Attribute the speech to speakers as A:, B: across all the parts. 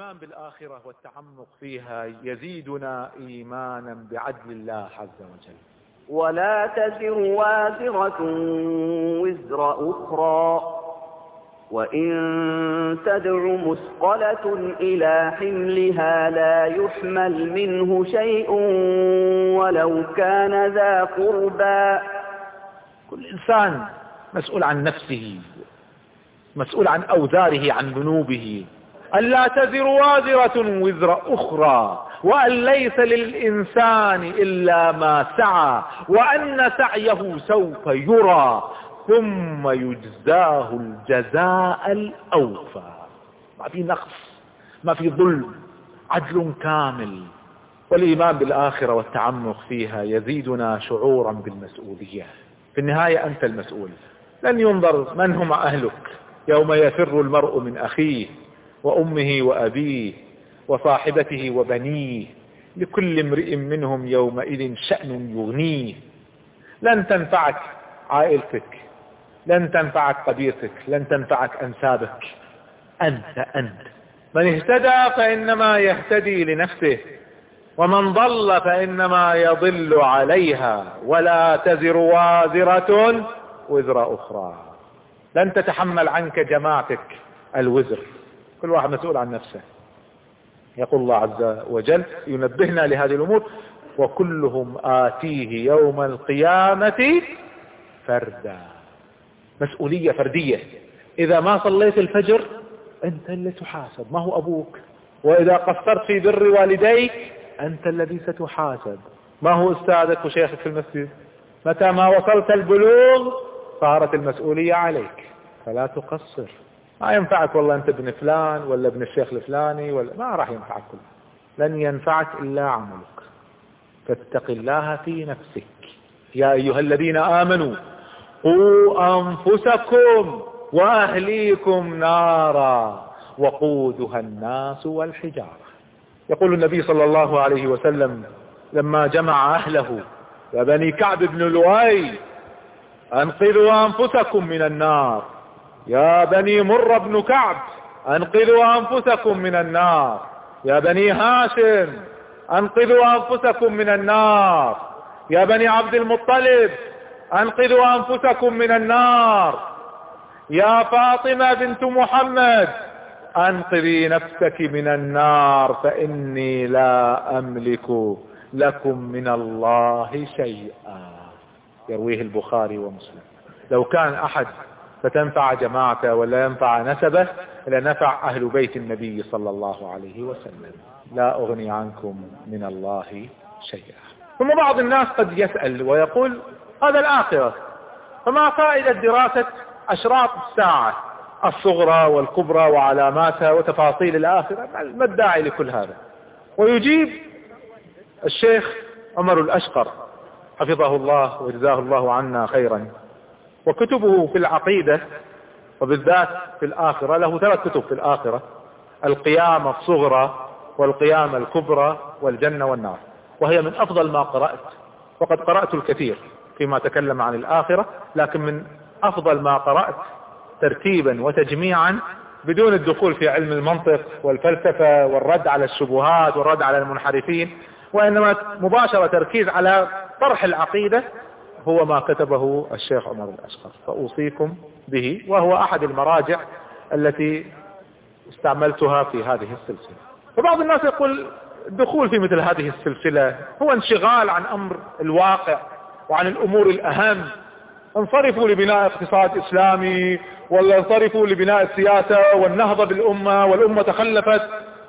A: الإيمان بالآخرة والتعمق فيها يزيدنا إيمانا بعدل الله عز وجل.
B: ولا تزر وازرة وزر أخرى. وإن تدع مثقلة إلى حملها لا يحمل منه شيء ولو كان ذا قربى.
A: كل إنسان مسؤول عن نفسه مسؤول عن أوزاره عن ذنوبه. ألا تزر وازرة وزر أخرى وأن ليس للإنسان إلا ما سعى وأن سعيه سوف يرى ثم يجزاه الجزاء الأوفى. ما في نقص ما في ظلم عدل كامل. والإيمان بالآخرة والتعمق فيها يزيدنا شعورا بالمسؤولية. في النهاية أنت المسؤول. لن ينظر من هم أهلك. يوم يفر المرء من أخيه. وأمه وأبيه وصاحبته وبنيه لكل امرئ منهم يومئذ شأن يغنيه. لن تنفعك عائلتك لن تنفعك قبيلتك لن تنفعك أنسابك. أنت أنت. من اهتدى فإنما يهتدي لنفسه ومن ضل فإنما يضل عليها. ولا تزر وازرة وزر أخرى. لن تتحمل عنك جماعتك الوزر. كل واحد مسؤول عن نفسه. يقول الله عز وجل ينبهنا لهذه الأمور وكلهم آتيه يوم القيامة فردا. مسؤولية فردية. إذا ما صليت الفجر أنت اللي تحاسب. ما هو أبوك؟ وإذا قصرت في بر والديك أنت الذي ستحاسب. ما هو أستاذك وشيخك في المسجد؟ متى ما وصلت البلوغ صارت المسؤولية عليك. فلا تقصر. ما ينفعك والله أنت ابن فلان ولا ابن الشيخ الفلاني ولا ما راح ينفعك كله لن ينفعك إلا عملك. فاتق الله في نفسك. يا أيها الذين آمنوا قوا أنفسكم وأهليكم نارا وقودها الناس والحجارة. يقول النبي صلى الله عليه وسلم لما جمع أهله يا بني كعب بن لؤي أنقذوا أنفسكم من النار. يا بني مر بن كعب أنقذوا أنفسكم من النار. يا بني هاشم أنقذوا أنفسكم من النار. يا بني عبد المطلب أنقذوا أنفسكم من النار. يا فاطمة بنت محمد أنقذي نفسك من النار فإني لا أملك لكم من الله شيئا. يرويه البخاري ومسلم. لو كان أحد فتنفع جماعته ولا ينفع نسبه لنفع أهل بيت النبي صلى الله عليه وسلم. لا أغني عنكم من الله شيئا. ثم بعض الناس قد يسأل ويقول هذا الآخرة. فما فائدة دراسة أشراط الساعة؟ الصغرى والكبرى وعلاماتها وتفاصيل الآخرة؟ ما الداعي لكل هذا؟ ويجيب الشيخ عمر الأشقر حفظه الله وجزاه الله عنا خيرا. وكتبه في العقيدة وبالذات في الآخرة له ثلاث كتب في الآخرة القيامة الصغرى والقيامة الكبرى والجنة والنار. وهي من أفضل ما قرأت وقد قرأت الكثير فيما تكلم عن الآخرة لكن من أفضل ما قرأت ترتيبا وتجميعا بدون الدخول في علم المنطق والفلسفة والرد على الشبهات والرد على المنحرفين وإنما مباشرة تركيز على طرح العقيدة هو ما كتبه الشيخ عمر الأشقر فأوصيكم به وهو أحد المراجع التي استعملتها في هذه السلسلة. وبعض الناس يقول الدخول في مثل هذه السلسلة هو انشغال عن أمر الواقع وعن الأمور الأهم. انصرفوا لبناء اقتصاد إسلامي ولا انصرفوا لبناء السياسة والنهضة بالأمة والأمة تخلفت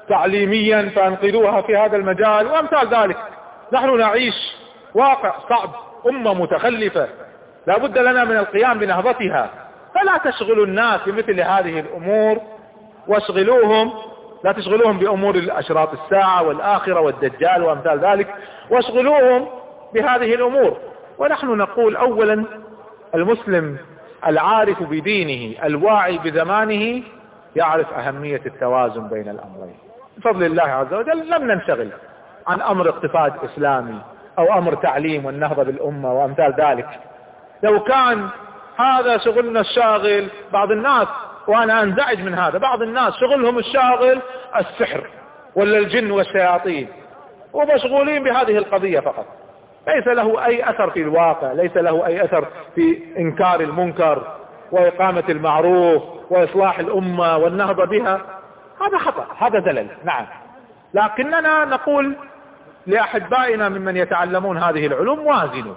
A: تعليميا فأنقذوها في هذا المجال وأمثال ذلك. نحن نعيش واقع صعب. أمة متخلفة. لا بد لنا من القيام بنهضتها. فلا تشغلوا الناس بمثل هذه الأمور واشغلوهم. لا تشغلوهم بأمور الأشراط الساعة والآخرة والدجال وأمثال ذلك. واشغلوهم بهذه الأمور. ونحن نقول أولا المسلم العارف بدينه الواعي بزمانه يعرف أهمية التوازن بين الأمرين. بفضل الله عز وجل لم ننشغل عن أمر اقتصاد إسلامي. أو أمر تعليم والنهضة بالأمة وأمثال ذلك. لو كان هذا شغلنا الشاغل بعض الناس وأنا أنزعج من هذا بعض الناس شغلهم الشاغل السحر ولا الجن والشياطين. ومشغولين بهذه القضية فقط. ليس له أي أثر في الواقع ليس له أي أثر في إنكار المنكر وإقامة المعروف وإصلاح الأمة والنهضة بها. هذا خطأ هذا دلل نعم. لكننا نقول لأحبائنا ممن يتعلمون هذه العلوم وازنوا.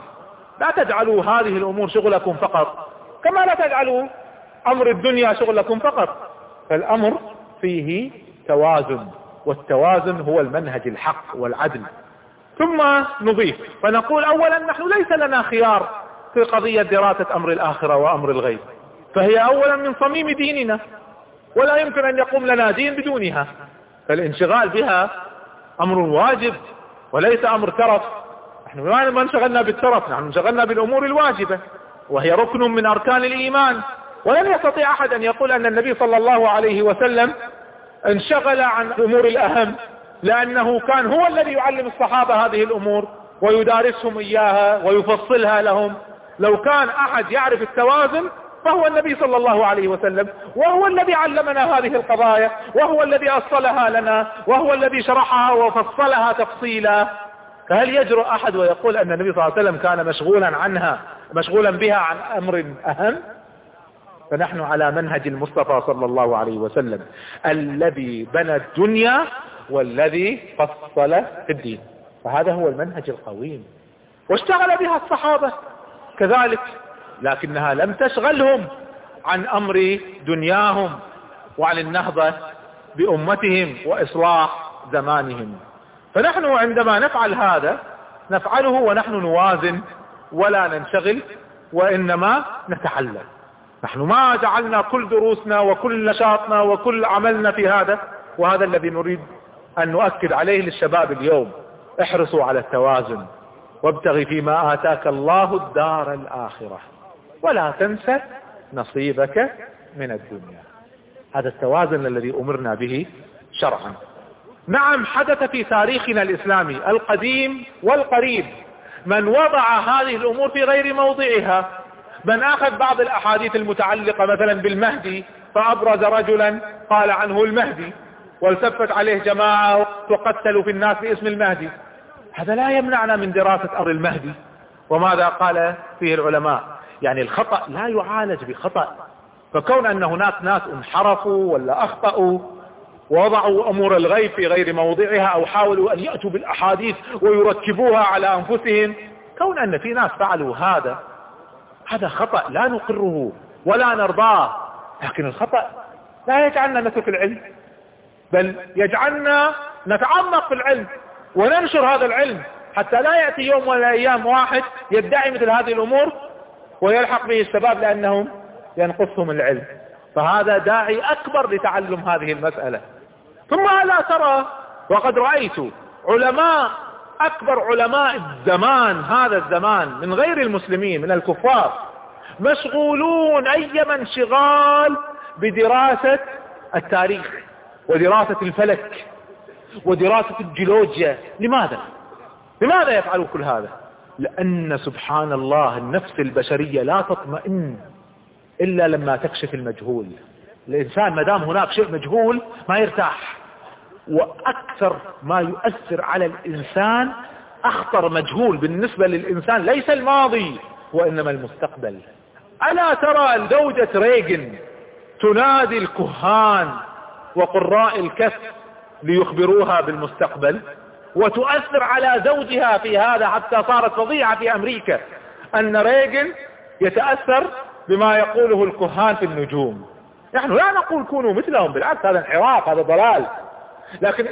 A: لا تجعلوا هذه الأمور شغلكم فقط. كما لا تجعلوا أمر الدنيا شغلكم فقط. فالأمر فيه توازن والتوازن هو المنهج الحق والعدل. ثم نضيف فنقول أولا نحن ليس لنا خيار في قضية دراسة أمر الآخرة وأمر الغيب. فهي أولا من صميم ديننا ولا يمكن أن يقوم لنا دين بدونها. فالانشغال بها أمر واجب وليس أمر ترف. نحن ما انشغلنا بالترف نحن انشغلنا بالأمور الواجبة وهي ركن من أركان الإيمان. ولن يستطيع أحد أن يقول أن النبي صلى الله عليه وسلم انشغل عن أمور الأهم لأنه كان هو الذي يعلم الصحابة هذه الأمور ويدارسهم إياها ويفصلها لهم. لو كان أحد يعرف التوازن فهو النبي صلى الله عليه وسلم وهو الذي علمنا هذه القضايا وهو الذي أصلها لنا وهو الذي شرحها وفصلها تفصيلا. فهل يجرؤ أحد ويقول أن النبي صلى الله عليه وسلم كان مشغولا عنها مشغولا بها عن أمر أهم؟ فنحن على منهج المصطفى صلى الله عليه وسلم. الذي بنى الدنيا والذي فصل في الدين. فهذا هو المنهج القويم. واشتغل بها الصحابة. كذلك لكنها لم تشغلهم عن أمر دنياهم وعن النهضة بأمتهم وإصلاح زمانهم. فنحن عندما نفعل هذا نفعله ونحن نوازن ولا ننشغل وإنما نتعلم نحن ما جعلنا كل دروسنا وكل نشاطنا وكل عملنا في هذا وهذا الذي نريد أن نؤكد عليه للشباب اليوم. احرصوا على التوازن وابتغي فيما آتاك الله الدار الآخرة. ولا تنسى نصيبك من الدنيا. هذا التوازن الذي أمرنا به شرعا. نعم حدث في تاريخنا الإسلامي القديم والقريب. من وضع هذه الأمور في غير موضعها من أخذ بعض الأحاديث المتعلقة مثلا بالمهدي فأبرز رجلا قال عنه المهدي والتفت عليه جماعة وقتلوا في الناس باسم المهدي. هذا لا يمنعنا من دراسة أمر المهدي. وماذا قال فيه العلماء؟ يعني الخطأ لا يعالج بخطأ. فكون أن هناك ناس انحرفوا ولا أخطأوا ووضعوا أمور الغيب في غير موضعها أو حاولوا أن يأتوا بالأحاديث ويركبوها على أنفسهم كون أن في ناس فعلوا هذا هذا خطأ لا نقره ولا نرضاه. لكن الخطأ لا يجعلنا نترك العلم بل يجعلنا نتعمق في العلم وننشر هذا العلم حتى لا يأتي يوم ولا أيام واحد يدعي مثل هذه الأمور ويلحق به الشباب لأنهم ينقصهم العلم. فهذا داعي أكبر لتعلم هذه المسألة. ثم ألا ترى وقد رأيت علماء أكبر علماء الزمان هذا الزمان من غير المسلمين من الكفار مشغولون أيما انشغال بدراسة التاريخ ودراسة الفلك ودراسة الجيولوجيا. لماذا؟ لماذا يفعلوا كل هذا؟ لأن سبحان الله النفس البشرية لا تطمئن إلا لما تكشف المجهول. الإنسان ما دام هناك شيء مجهول ما يرتاح. وأكثر ما يؤثر على الإنسان أخطر مجهول بالنسبة للإنسان ليس الماضي وإنما المستقبل. ألا ترى زوجة ريغن تنادي الكهان وقراء الكف ليخبروها بالمستقبل؟ وتؤثر على زوجها في هذا حتى صارت فظيعة في أمريكا. أن ريغن يتأثر بما يقوله الكهان في النجوم. نحن لا نقول كونوا مثلهم بالعكس هذا انحراف هذا ضلال. لكن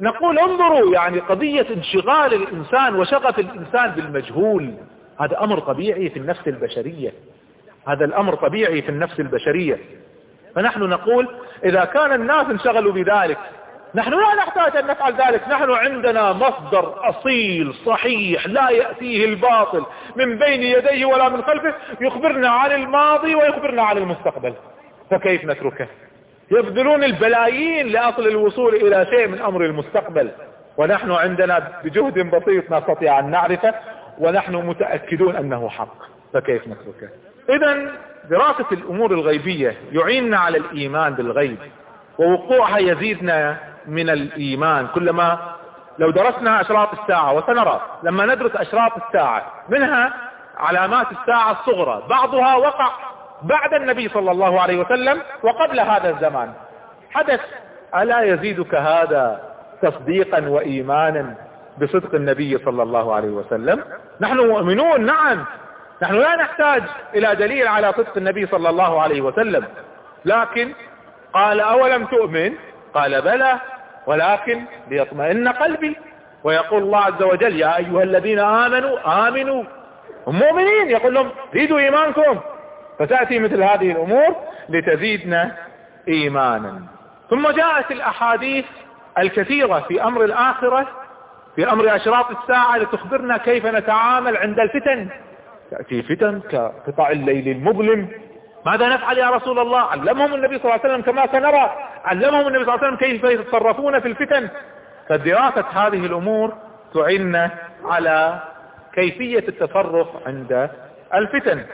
A: نقول انظروا يعني قضية انشغال الإنسان وشغف الإنسان بالمجهول. هذا أمر طبيعي في النفس البشرية. هذا الأمر طبيعي في النفس البشرية. فنحن نقول إذا كان الناس انشغلوا بذلك نحن لا نحتاج أن نفعل ذلك. نحن عندنا مصدر أصيل صحيح لا يأتيه الباطل من بين يديه ولا من خلفه يخبرنا عن الماضي ويخبرنا عن المستقبل. فكيف نتركه؟ يبذلون البلايين لأصل الوصول إلى شيء من أمر المستقبل. ونحن عندنا بجهد بسيط نستطيع أن نعرفه ونحن متأكدون أنه حق. فكيف نتركه؟ اذا دراسة الأمور الغيبية يعيننا على الإيمان بالغيب ووقوعها يزيدنا من الإيمان. كلما لو درسنا أشراط الساعة وسنرى لما ندرس أشراط الساعة منها علامات الساعة الصغرى. بعضها وقع بعد النبي صلى الله عليه وسلم وقبل هذا الزمان. حدث ألا يزيدك هذا تصديقا وإيمانا بصدق النبي صلى الله عليه وسلم؟ نحن مؤمنون نعم. نحن لا نحتاج إلى دليل على صدق النبي صلى الله عليه وسلم. لكن قال أولم تؤمن؟ قال بلى. ولكن ليطمئن قلبي. ويقول الله عز وجل يا أيها الذين آمنوا آمنوا. هم مؤمنين. يقول لهم زيدوا إيمانكم. فتأتي مثل هذه الأمور لتزيدنا إيمانا. ثم جاءت الأحاديث الكثيرة في أمر الآخرة في أمر أشراط الساعة لتخبرنا كيف نتعامل عند الفتن. تأتي فتن كقطع الليل المظلم ماذا نفعل يا رسول الله؟ علمهم النبي صلى الله عليه وسلم كما سنرى. علمهم النبي صلى الله عليه وسلم كيف يتصرفون في الفتن. فدراسة هذه الأمور تعيننا على كيفية التصرف عند الفتن.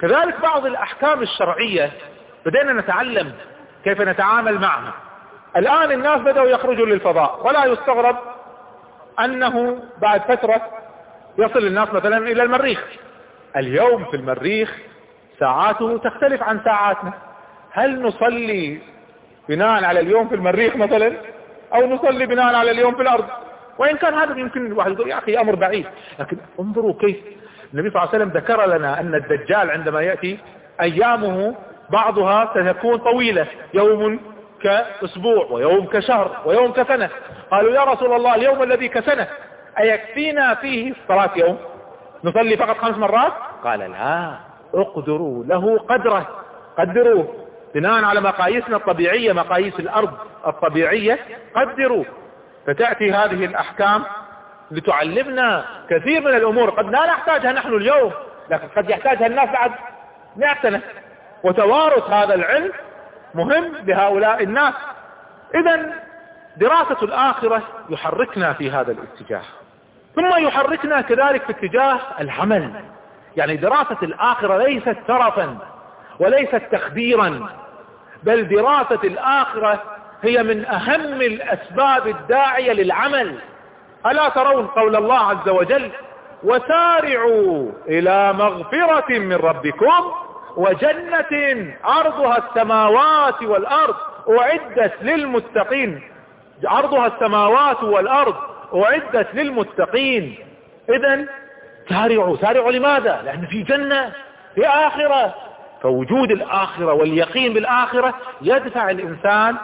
A: كذلك بعض الأحكام الشرعية بدأنا نتعلم كيف نتعامل معها. الآن الناس بدأوا يخرجوا للفضاء. ولا يستغرب أنه بعد فترة يصل الناس مثلا إلى المريخ. اليوم في المريخ ساعاته تختلف عن ساعاتنا. هل نصلي بناء على اليوم في المريخ مثلا؟ أو نصلي بناء على اليوم في الأرض؟ وإن كان هذا يمكن الواحد يقول يا أخي أمر بعيد. لكن انظروا كيف النبي صلى الله عليه وسلم ذكر لنا أن الدجال عندما يأتي أيامه بعضها ستكون طويلة يوم كأسبوع ويوم كشهر ويوم كسنة. قالوا يا رسول الله اليوم الذي كسنة. أيكفينا فيه صلاة يوم؟ نصلي فقط خمس مرات؟ قال لا. اقدروا له قدره. قدروه. بناء على مقاييسنا الطبيعية مقاييس الأرض الطبيعية قدروا. فتأتي هذه الأحكام لتعلمنا كثير من الأمور. قد لا نحتاجها نحن اليوم لكن قد يحتاجها الناس بعد 100 سنة. وتوارث هذا العلم مهم لهؤلاء الناس. اذا دراسة الآخرة يحركنا في هذا الاتجاه. ثم يحركنا كذلك في اتجاه العمل. يعني دراسة الآخرة ليست ترفا وليست تخديرا بل دراسة الآخرة هي من أهم الأسباب الداعية للعمل. ألا ترون قول الله عز وجل وسارعوا إلى مغفرة من ربكم وجنة عرضها السماوات والأرض أعدت للمتقين. عرضها السماوات والأرض أعدت للمتقين. إذا سارعوا سارعوا لماذا؟ لأن في جنة في آخرة. فوجود الآخرة واليقين بالآخرة يدفع الإنسان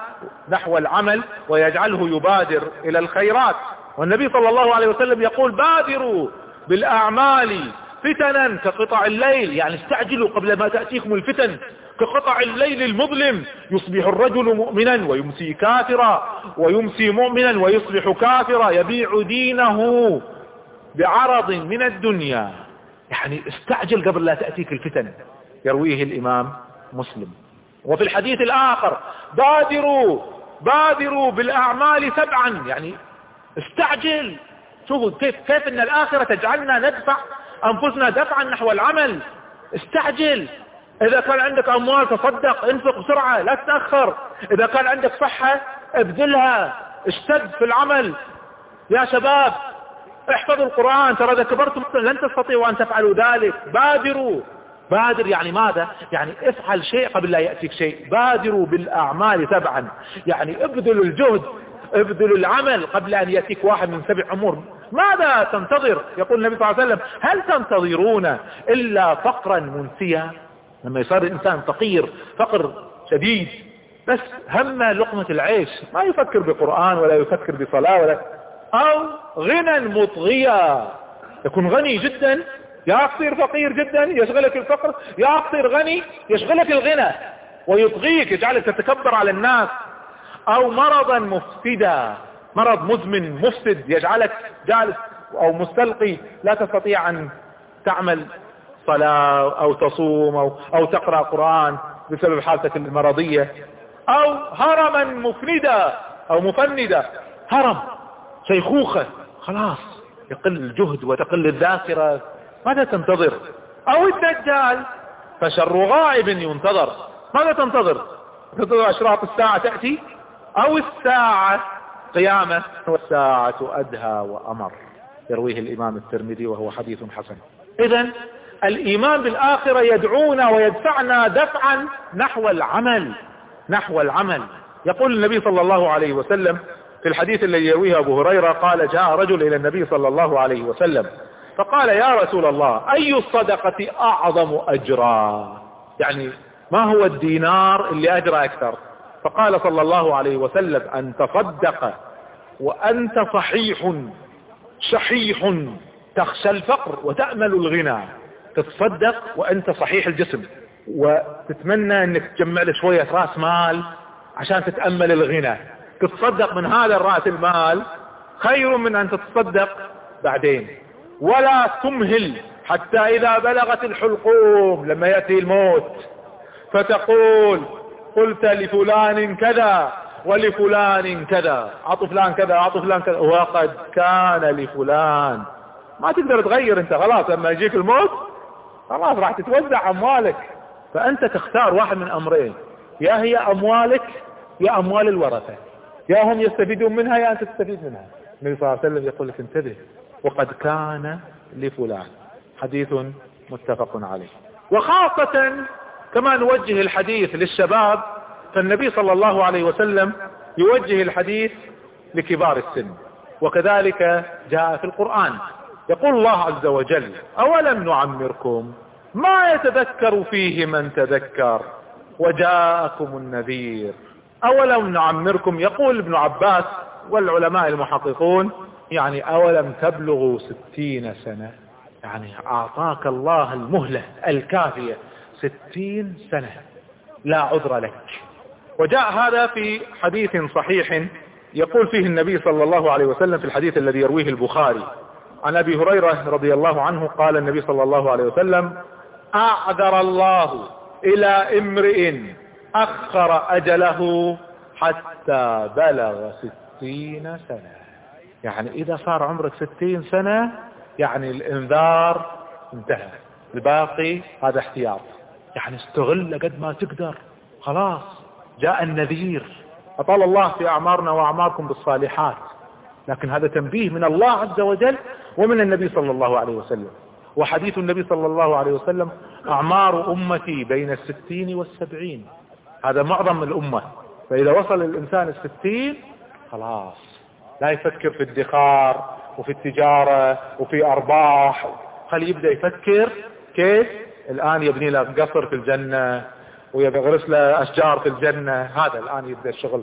A: نحو العمل ويجعله يبادر إلى الخيرات. والنبي صلى الله عليه وسلم يقول بادروا بالأعمال فتنا كقطع الليل. يعني استعجلوا قبل ما تأتيكم الفتن. كقطع الليل المظلم يصبح الرجل مؤمنا ويمسي كافرا ويمسي مؤمنا ويصبح كافرا. يبيع دينه. بعرض من الدنيا. يعني استعجل قبل لا تأتيك الفتن يرويه الإمام مسلم. وفي الحديث الآخر بادروا بادروا بالأعمال سبعا. يعني استعجل. شوفوا كيف كيف إن الآخرة تجعلنا ندفع أنفسنا دفعا نحو العمل. استعجل. إذا كان عندك أموال تصدق انفق بسرعة لا تتأخر. إذا كان عندك صحة ابذلها. اشتد في العمل. يا شباب احفظوا القرآن ترى إذا كبرتم لن تستطيعوا أن تفعلوا ذلك. بادروا. بادر يعني ماذا؟ يعني افعل شيء قبل لا يأتيك شيء. بادروا بالأعمال تبعا. يعني ابذلوا الجهد ابذلوا العمل قبل أن يأتيك واحد من سبع أمور. ماذا تنتظر؟ يقول النبي صلى الله عليه وسلم هل تنتظرون إلا فقرا منسيا؟ لما يصير الإنسان فقير فقر شديد. بس هم لقمة العيش. ما يفكر بقرآن ولا يفكر بصلاة ولا أو غنى مطغيا يكون غني جدا يا تصير فقير جدا يشغلك الفقر يا تصير غني يشغلك الغنى. ويطغيك يجعلك تتكبر على الناس. أو مرضا مفسدا مرض مزمن مفسد يجعلك جالس أو مستلقي. لا تستطيع أن تعمل صلاة أو تصوم أو, أو تقرأ قرآن بسبب حالتك المرضية. أو هرما مفندا أو مفندا. هرم. شيخوخة. خلاص يقل الجهد وتقل الذاكرة. ماذا تنتظر؟ أو الدجال. فشر غائب ينتظر. ماذا تنتظر؟ تنتظر أشراط الساعة تأتي؟ أو الساعة. قيامة. والساعة أدهى وأمر. يرويه الإمام الترمذي وهو حديث حسن. إذا الإيمان بالآخرة يدعونا ويدفعنا دفعا نحو العمل. نحو العمل. يقول النبي صلى الله عليه وسلم في الحديث الذي يرويه أبو هريرة قال جاء رجل إلى النبي صلى الله عليه وسلم فقال يا رسول الله أي الصدقة أعظم أجرا؟ يعني ما هو الدينار اللي أجرى أكثر؟ فقال صلى الله عليه وسلم أن تصدق وأنت صحيح شحيح تخشى الفقر وتأمل الغنى. تتصدق وأنت صحيح الجسم. وتتمنى أنك تجمع لك شوية رأس مال عشان تتأمل الغنى. تتصدق من هذا الرأس المال خير من أن تتصدق بعدين. ولا تمهل حتى إذا بلغت الحلقوم لما يأتي الموت. فتقول قلت لفلان كذا ولفلان كذا. عطوا فلان كذا عطوا فلان كذا. وقد كان لفلان. ما تقدر تغير أنت. خلاص لما يجيك الموت خلاص راح تتوزع أموالك. فأنت تختار واحد من أمرين. يا هي أموالك يا أموال الورثة. يا هم يستفيدون منها يا أنت تستفيد منها. النبي صلى الله عليه وسلم يقول لك انتبه وقد كان لفلان. حديث متفق عليه. وخاصة كما نوجه الحديث للشباب فالنبي صلى الله عليه وسلم يوجه الحديث لكبار السن. وكذلك جاء في القرآن. يقول الله عز وجل أولم نعمركم؟ ما يتذكر فيه من تذكر؟ وجاءكم النذير. أولم نعمركم؟ يقول ابن عباس والعلماء المحققون يعني أولم تبلغوا ستين سنة؟ يعني أعطاك الله المهلة الكافية. ستين سنة. لا عذر لك. وجاء هذا في حديث صحيح يقول فيه النبي صلى الله عليه وسلم في الحديث الذي يرويه البخاري. عن أبي هريرة رضي الله عنه قال النبي صلى الله عليه وسلم أعذر الله إلى امرئ أخر أجله حتى بلغ ستين سنة. يعني إذا صار عمرك ستين سنة يعني الإنذار انتهى. الباقي هذا احتياط. يعني استغل قد ما تقدر. خلاص جاء النذير. أطال الله في أعمارنا وأعماركم بالصالحات. لكن هذا تنبيه من الله عز وجل ومن النبي صلى الله عليه وسلم. وحديث النبي صلى الله عليه وسلم أعمار أمتي بين الستين والسبعين. هذا معظم الأمة. فإذا وصل الإنسان الستين خلاص. لا يفكر في الادخار وفي التجارة وفي أرباح. خلي يبدأ يفكر كيف الآن يبني له قصر في الجنة ويغرس له أشجار في الجنة. هذا الآن يبدأ الشغل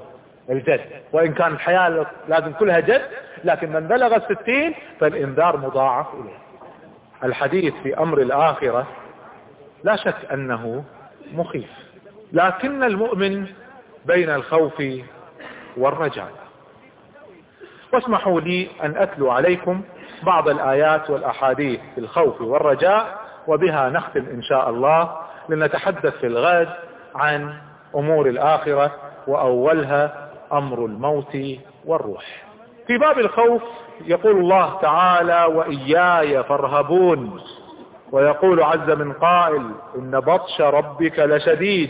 A: الجد. وإن كان الحياة لازم كلها جد لكن من بلغ الستين فالإنذار مضاعف إليه. الحديث في أمر الآخرة لا شك أنه مخيف. لكن المؤمن بين الخوف والرجاء. واسمحوا لي أن أتلو عليكم بعض الآيات والأحاديث في الخوف والرجاء وبها نختم إن شاء الله لنتحدث في الغد عن أمور الآخرة وأولها أمر الموت والروح. في باب الخوف يقول الله تعالى وإياي فارهبون ويقول عز من قائل إن بطش ربك لشديد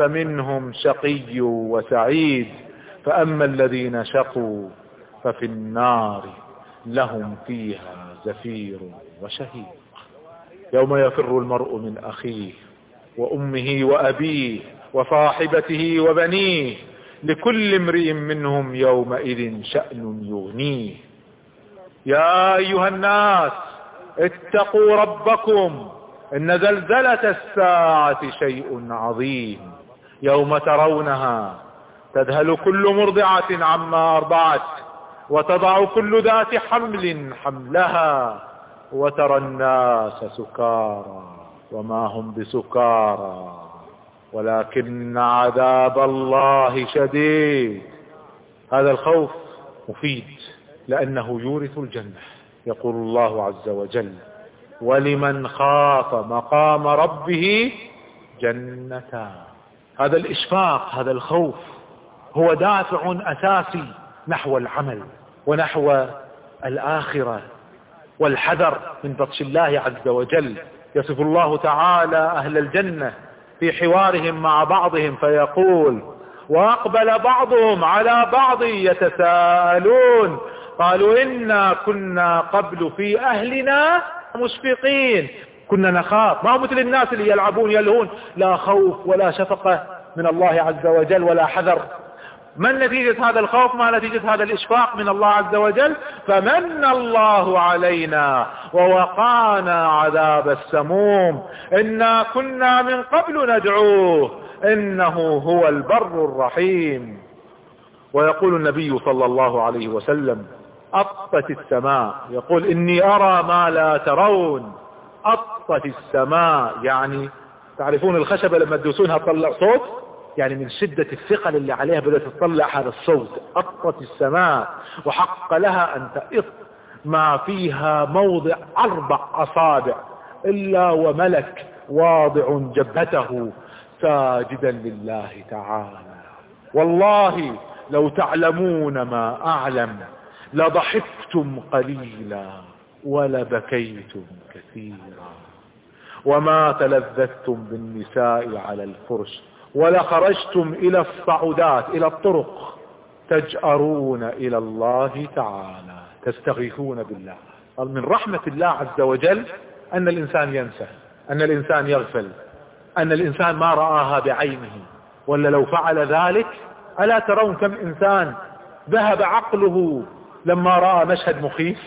A: فمنهم شقي وسعيد فأما الذين شقوا ففي النار لهم فيها زفير وشهيق. يوم يفر المرء من أخيه وأمه وأبيه وصاحبته وبنيه لكل امرئ منهم يومئذ شأن يغنيه. يا أيها الناس اتقوا ربكم إن زلزلة الساعة شيء عظيم. يوم ترونها. تذهل كل مرضعة عما أرضعت وتضع كل ذات حمل حملها وترى الناس سكارى وما هم بسكارى. ولكن عذاب الله شديد. هذا الخوف مفيد لأنه يورث الجنة يقول الله عز وجل. ولمن خاف مقام ربه جنتان. هذا الإشفاق هذا الخوف هو دافع أساسي نحو العمل ونحو الآخرة والحذر من بطش الله عز وجل. يصف الله تعالى أهل الجنة في حوارهم مع بعضهم فيقول وأقبل بعضهم على بعض يتساءلون. قالوا إنا كنا قبل في أهلنا مشفقين. كنا نخاف. ما هو مثل الناس اللي يلعبون يلهون. لا خوف ولا شفقة من الله عز وجل ولا حذر. ما نتيجة هذا الخوف؟ ما نتيجة هذا الإشفاق من الله عز وجل؟ فمن الله علينا ووقانا عذاب السموم. إنا كنا من قبل ندعوه. إنه هو البر الرحيم. ويقول النبي صلى الله عليه وسلم أطت السماء. يقول إني أرى ما لا ترون. السماء يعني تعرفون الخشبة لما تدوسونها تطلع صوت؟ يعني من شدة الثقل اللي عليها بدأت تطلع هذا الصوت أطت السماء وحق لها أن تئط ما فيها موضع أربع أصابع إلا وملك واضع جبهته ساجدا لله تعالى. والله لو تعلمون ما أعلم لضحكتم قليلا ولبكيتم كثيرا. وما تلذذتم بالنساء على الفرش ولخرجتم إلى الصعودات إلى الطرق. تجأرون إلى الله تعالى تستغيثون بالله. من رحمة الله عز وجل أن الإنسان ينسى أن الإنسان يغفل أن الإنسان ما رآها بعينه. ولا لو فعل ذلك ألا ترون كم إنسان ذهب عقله لما رأى مشهد مخيف؟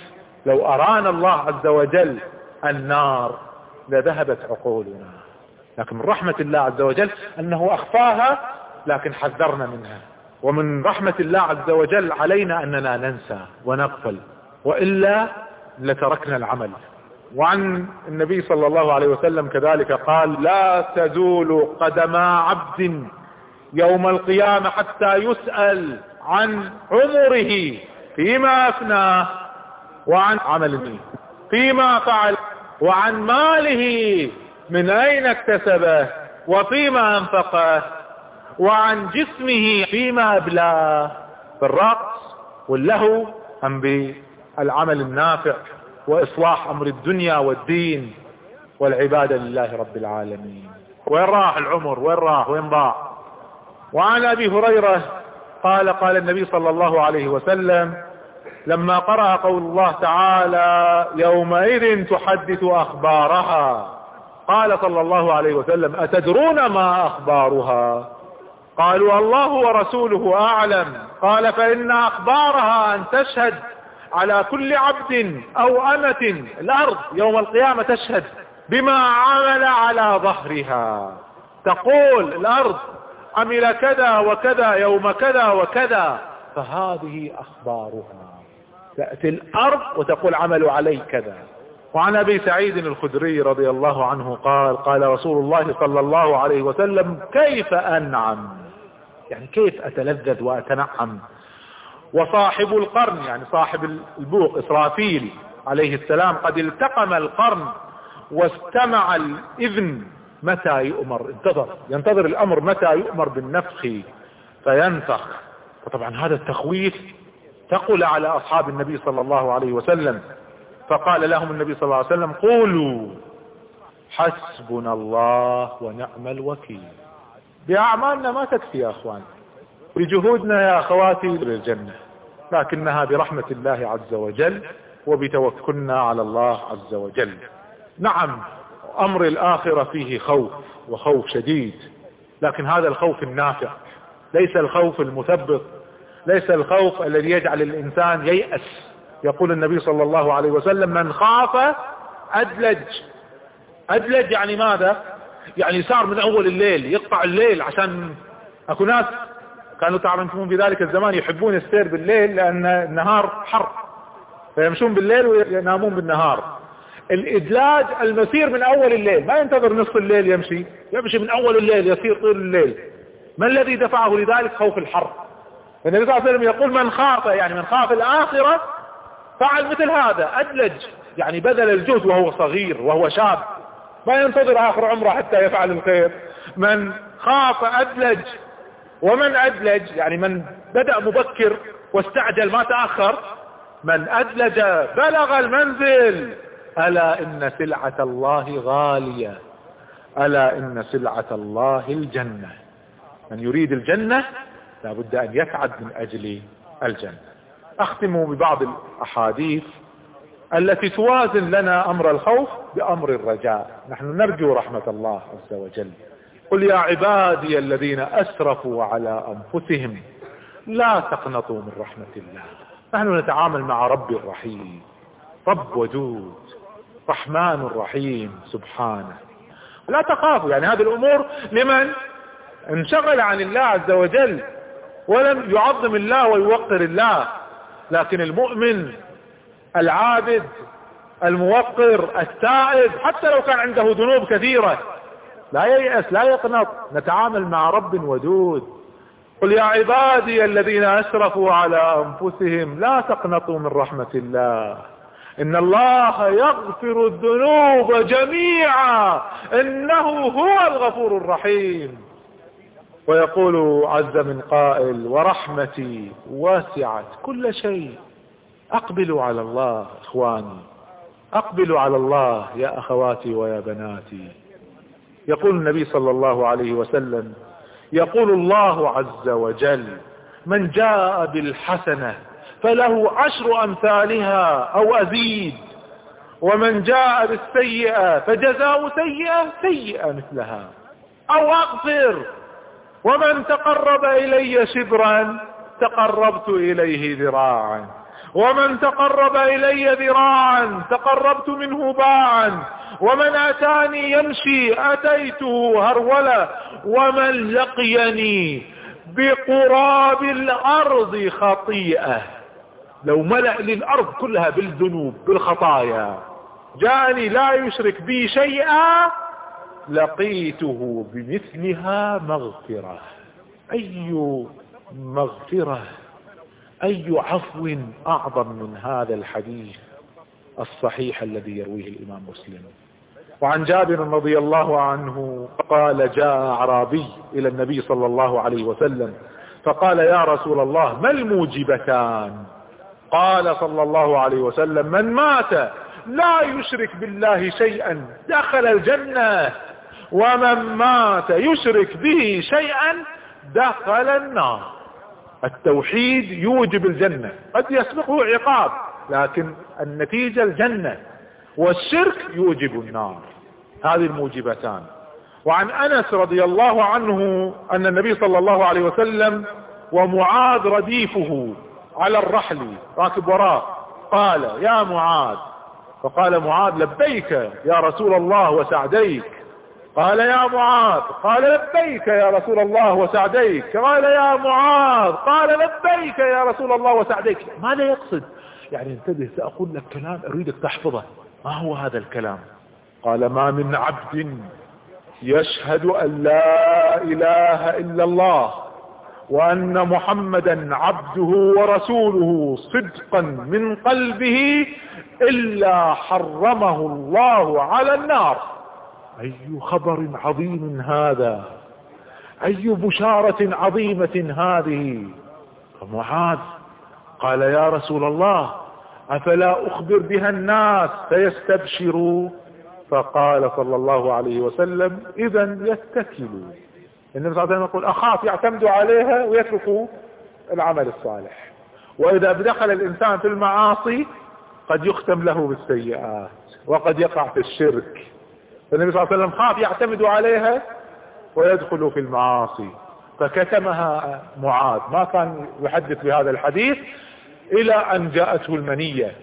A: لو أرانا الله عز وجل النار. لذهبت عقولنا. لكن من رحمة الله عز وجل أنه أخفاها لكن حذرنا منها. ومن رحمة الله عز وجل علينا أننا ننسى ونغفل وإلا لتركنا العمل. وعن النبي صلى الله عليه وسلم كذلك قال لا تزول قدما عبد يوم القيامة حتى يسأل عن عمره فيما أفناه وعن عمله فيما فعل. وعن ماله من أين اكتسبه وفيما أنفقه وعن جسمه فيما أبلاه. بالرقص واللهو أم بالعمل النافع وإصلاح أمر الدنيا والدين والعبادة لله رب العالمين. وين راح العمر؟ وين راح؟ وين ضاع؟ وعن أبي هريرة قال قال النبي صلى الله عليه وسلم لما قرأ قول الله تعالى يومئذ تحدث أخبارها قال صلى الله عليه وسلم أتدرون ما أخبارها؟ قالوا الله ورسوله أعلم. قال فإن أخبارها أن تشهد على كل عبد أو أمة الأرض يوم القيامة تشهد بما عمل على ظهرها. تقول الأرض عمل كذا وكذا يوم كذا وكذا فهذه أخبارها. تأتي الأرض وتقول عملوا علي كذا. وعن أبي سعيد الخدري رضي الله عنه قال قال رسول الله صلى الله عليه وسلم كيف أنعم؟ يعني كيف أتلذذ وأتنعم؟ وصاحب القرن يعني صاحب البوق إسرافيل عليه السلام قد التقم القرن واستمع الإذن متى يؤمر؟ انتظر ينتظر الأمر متى يؤمر بالنفخ؟ فينفخ. وطبعا هذا التخويف ثقل على أصحاب النبي صلى الله عليه وسلم فقال لهم النبي صلى الله عليه وسلم قولوا حسبنا الله ونعم الوكيل. بأعمالنا ما تكفي يا أخوان بجهودنا يا أخواتي للجنة لكنها برحمة الله عز وجل وبتوكلنا على الله عز وجل. نعم أمر الآخرة فيه خوف وخوف شديد لكن هذا الخوف النافع ليس الخوف المثبط. ليس الخوف الذي يجعل الإنسان ييأس. يقول النبي صلى الله عليه وسلم من خاف أدلج. أدلج يعني ماذا؟ يعني صار من أول الليل يقطع الليل عشان أكو ناس كانوا تعرفون في ذلك الزمان يحبون السير بالليل لأن النهار حر. فيمشون بالليل وينامون بالنهار. الإدلاج المسير من أول الليل ما ينتظر نصف الليل يمشي يمشي من أول الليل يسير طول الليل. ما الذي دفعه لذلك؟ خوف الحرب النبي صلى الله عليه وسلم يقول من خاف يعني من خاف الآخرة فعل مثل هذا أدلج يعني بذل الجهد وهو صغير وهو شاب. ما ينتظر آخر عمره حتى يفعل الخير. من خاف أدلج ومن أدلج يعني من بدأ مبكر واستعجل ما تأخر من أدلج بلغ المنزل. ألا إن سلعة الله غالية. ألا إن سلعة الله الجنة. من يريد الجنة لابد أن يسعد من أجل الجنة. أختم ببعض الأحاديث التي توازن لنا أمر الخوف بأمر الرجاء. نحن نرجو رحمة الله عز وجل. قل يا عبادي الذين أسرفوا على أنفسهم لا تقنطوا من رحمة الله. نحن نتعامل مع رب الرحيم رب ودود رحمن رحيم سبحانه. لا تخافوا يعني هذه الأمور لمن؟ انشغل عن الله عز وجل. ولم يعظم الله ويوقر الله. لكن المؤمن العابد الموقر التائب حتى لو كان عنده ذنوب كثيرة لا ييأس لا يقنط. نتعامل مع رب ودود. قل يا عبادي الذين أسرفوا على أنفسهم لا تقنطوا من رحمة الله. إن الله يغفر الذنوب جميعا. إنه هو الغفور الرحيم. ويقول عز من قائل ورحمتي واسعت كل شيء اقبلوا على الله إخواني اقبلوا على الله يا أخواتي ويا بناتي. يقول النبي صلى الله عليه وسلم يقول الله عز وجل من جاء بالحسنة فله عشر أمثالها أو أزيد ومن جاء بالسيئة فجزاء سيئة سيئة مثلها أو أغفر. ومن تقرب إلي شبرا تقربت إليه ذراعا. ومن تقرب إلي ذراعا تقربت منه باعا. ومن آتاني يمشي آتيته هرولا ومن لقيني بقراب الأرض خطيئة. لو ملأ للارض كلها بالذنوب بالخطايا. جاءني لا يشرك بي شيئا لقيته بمثلها مغفرة. أي مغفرة أي عفو أعظم من هذا الحديث الصحيح الذي يرويه الإمام مسلم. وعن جابر رضي الله عنه قال جاء أعرابي إلى النبي صلى الله عليه وسلم فقال يا رسول الله ما الموجبتان؟ قال صلى الله عليه وسلم من مات لا يشرك بالله شيئا دخل الجنة. ومن مات يشرك به شيئا دخل النار. التوحيد يوجب الجنة قد يسبقه عقاب لكن النتيجة الجنة والشرك يوجب النار. هذه الموجبتان. وعن أنس رضي الله عنه أن النبي صلى الله عليه وسلم ومعاذ رديفه على الرحل راكب وراه قال يا معاذ. فقال معاذ لبيك يا رسول الله وسعديك. قال يا معاذ قال لبيك يا رسول الله وسعديك. قال يا معاذ قال لبيك يا رسول الله وسعديك. ماذا يقصد؟ يعني انتبه سأقول لك كلام أريدك تحفظه. ما هو هذا الكلام؟ قال ما من عبد يشهد أن لا إله إلا الله وأن محمدا عبده ورسوله صدقا من قلبه إلا حرمه الله على النار. أي خبر عظيم هذا؟ أي بشارة عظيمة هذه؟ فمعاذ قال يا رسول الله أفلا أخبر بها الناس فيستبشروا؟ فقال صلى الله عليه وسلم اذا يتكلوا النبي صلى الله عليه وسلم يقول أخاف يعتمدوا عليها ويتركوا العمل الصالح. وإذا دخل الإنسان في المعاصي قد يختم له بالسيئات وقد يقع في الشرك. فالنبي صلى الله عليه وسلم خاف يعتمدوا عليها ويدخلوا في المعاصي. فكتمها معاذ. ما كان يحدث بهذا الحديث إلى أن جاءته المنية.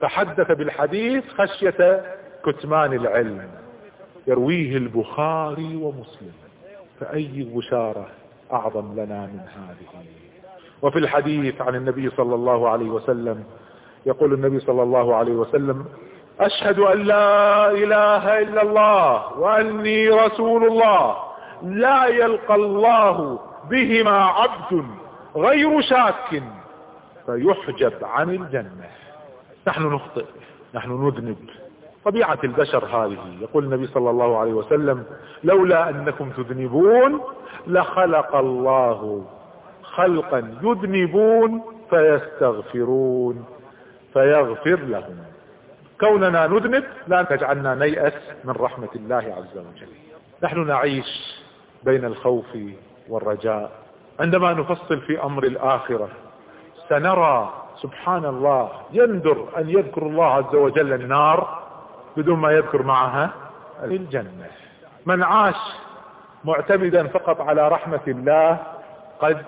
A: فحدث بالحديث خشية كتمان العلم. يرويه البخاري ومسلم. فأي بشارة أعظم لنا من هذه؟ وفي الحديث عن النبي صلى الله عليه وسلم يقول النبي صلى الله عليه وسلم أشهد أن لا إله إلا الله وأني رسول الله. لا يلقى الله بهما عبد غير شاك. فيحجب عن الجنة. نحن نخطئ. نحن نذنب. طبيعة البشر هذه. يقول النبي صلى الله عليه وسلم لولا أنكم تذنبون لخلق الله خلقا يذنبون فيستغفرون فيغفر لهم. كوننا نذنب لا تجعلنا نيأس من رحمة الله عز وجل. نحن نعيش بين الخوف والرجاء. عندما نفصل في أمر الآخرة سنرى سبحان الله يندر أن يذكر الله عز وجل النار بدون ما يذكر معها الجنة. من عاش معتمدا فقط على رحمة الله قد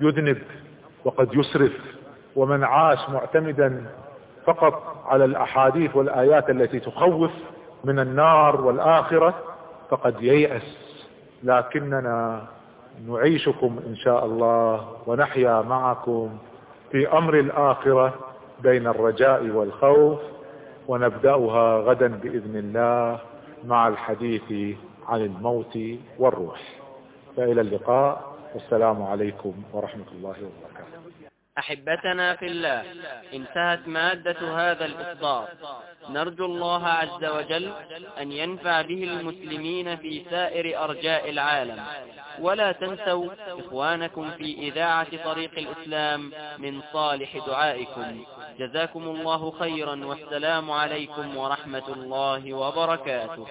A: يذنب وقد يسرف ومن عاش معتمدا فقط على الأحاديث والآيات التي تخوف من النار والآخرة فقد ييأس. لكننا نعيشكم إن شاء الله ونحيا معكم في أمر الآخرة بين الرجاء والخوف ونبدأها غدا بإذن الله مع الحديث عن الموت والروح. فإلى اللقاء والسلام عليكم ورحمة الله وبركاته.
C: أحبتنا في الله. انتهت مادة هذا الإصدار. نرجو الله عز وجل أن ينفع به المسلمين في سائر أرجاء العالم. ولا تنسوا إخوانكم في إذاعة طريق الإسلام من صالح دعائكم. جزاكم الله خيرا والسلام عليكم ورحمة الله وبركاته.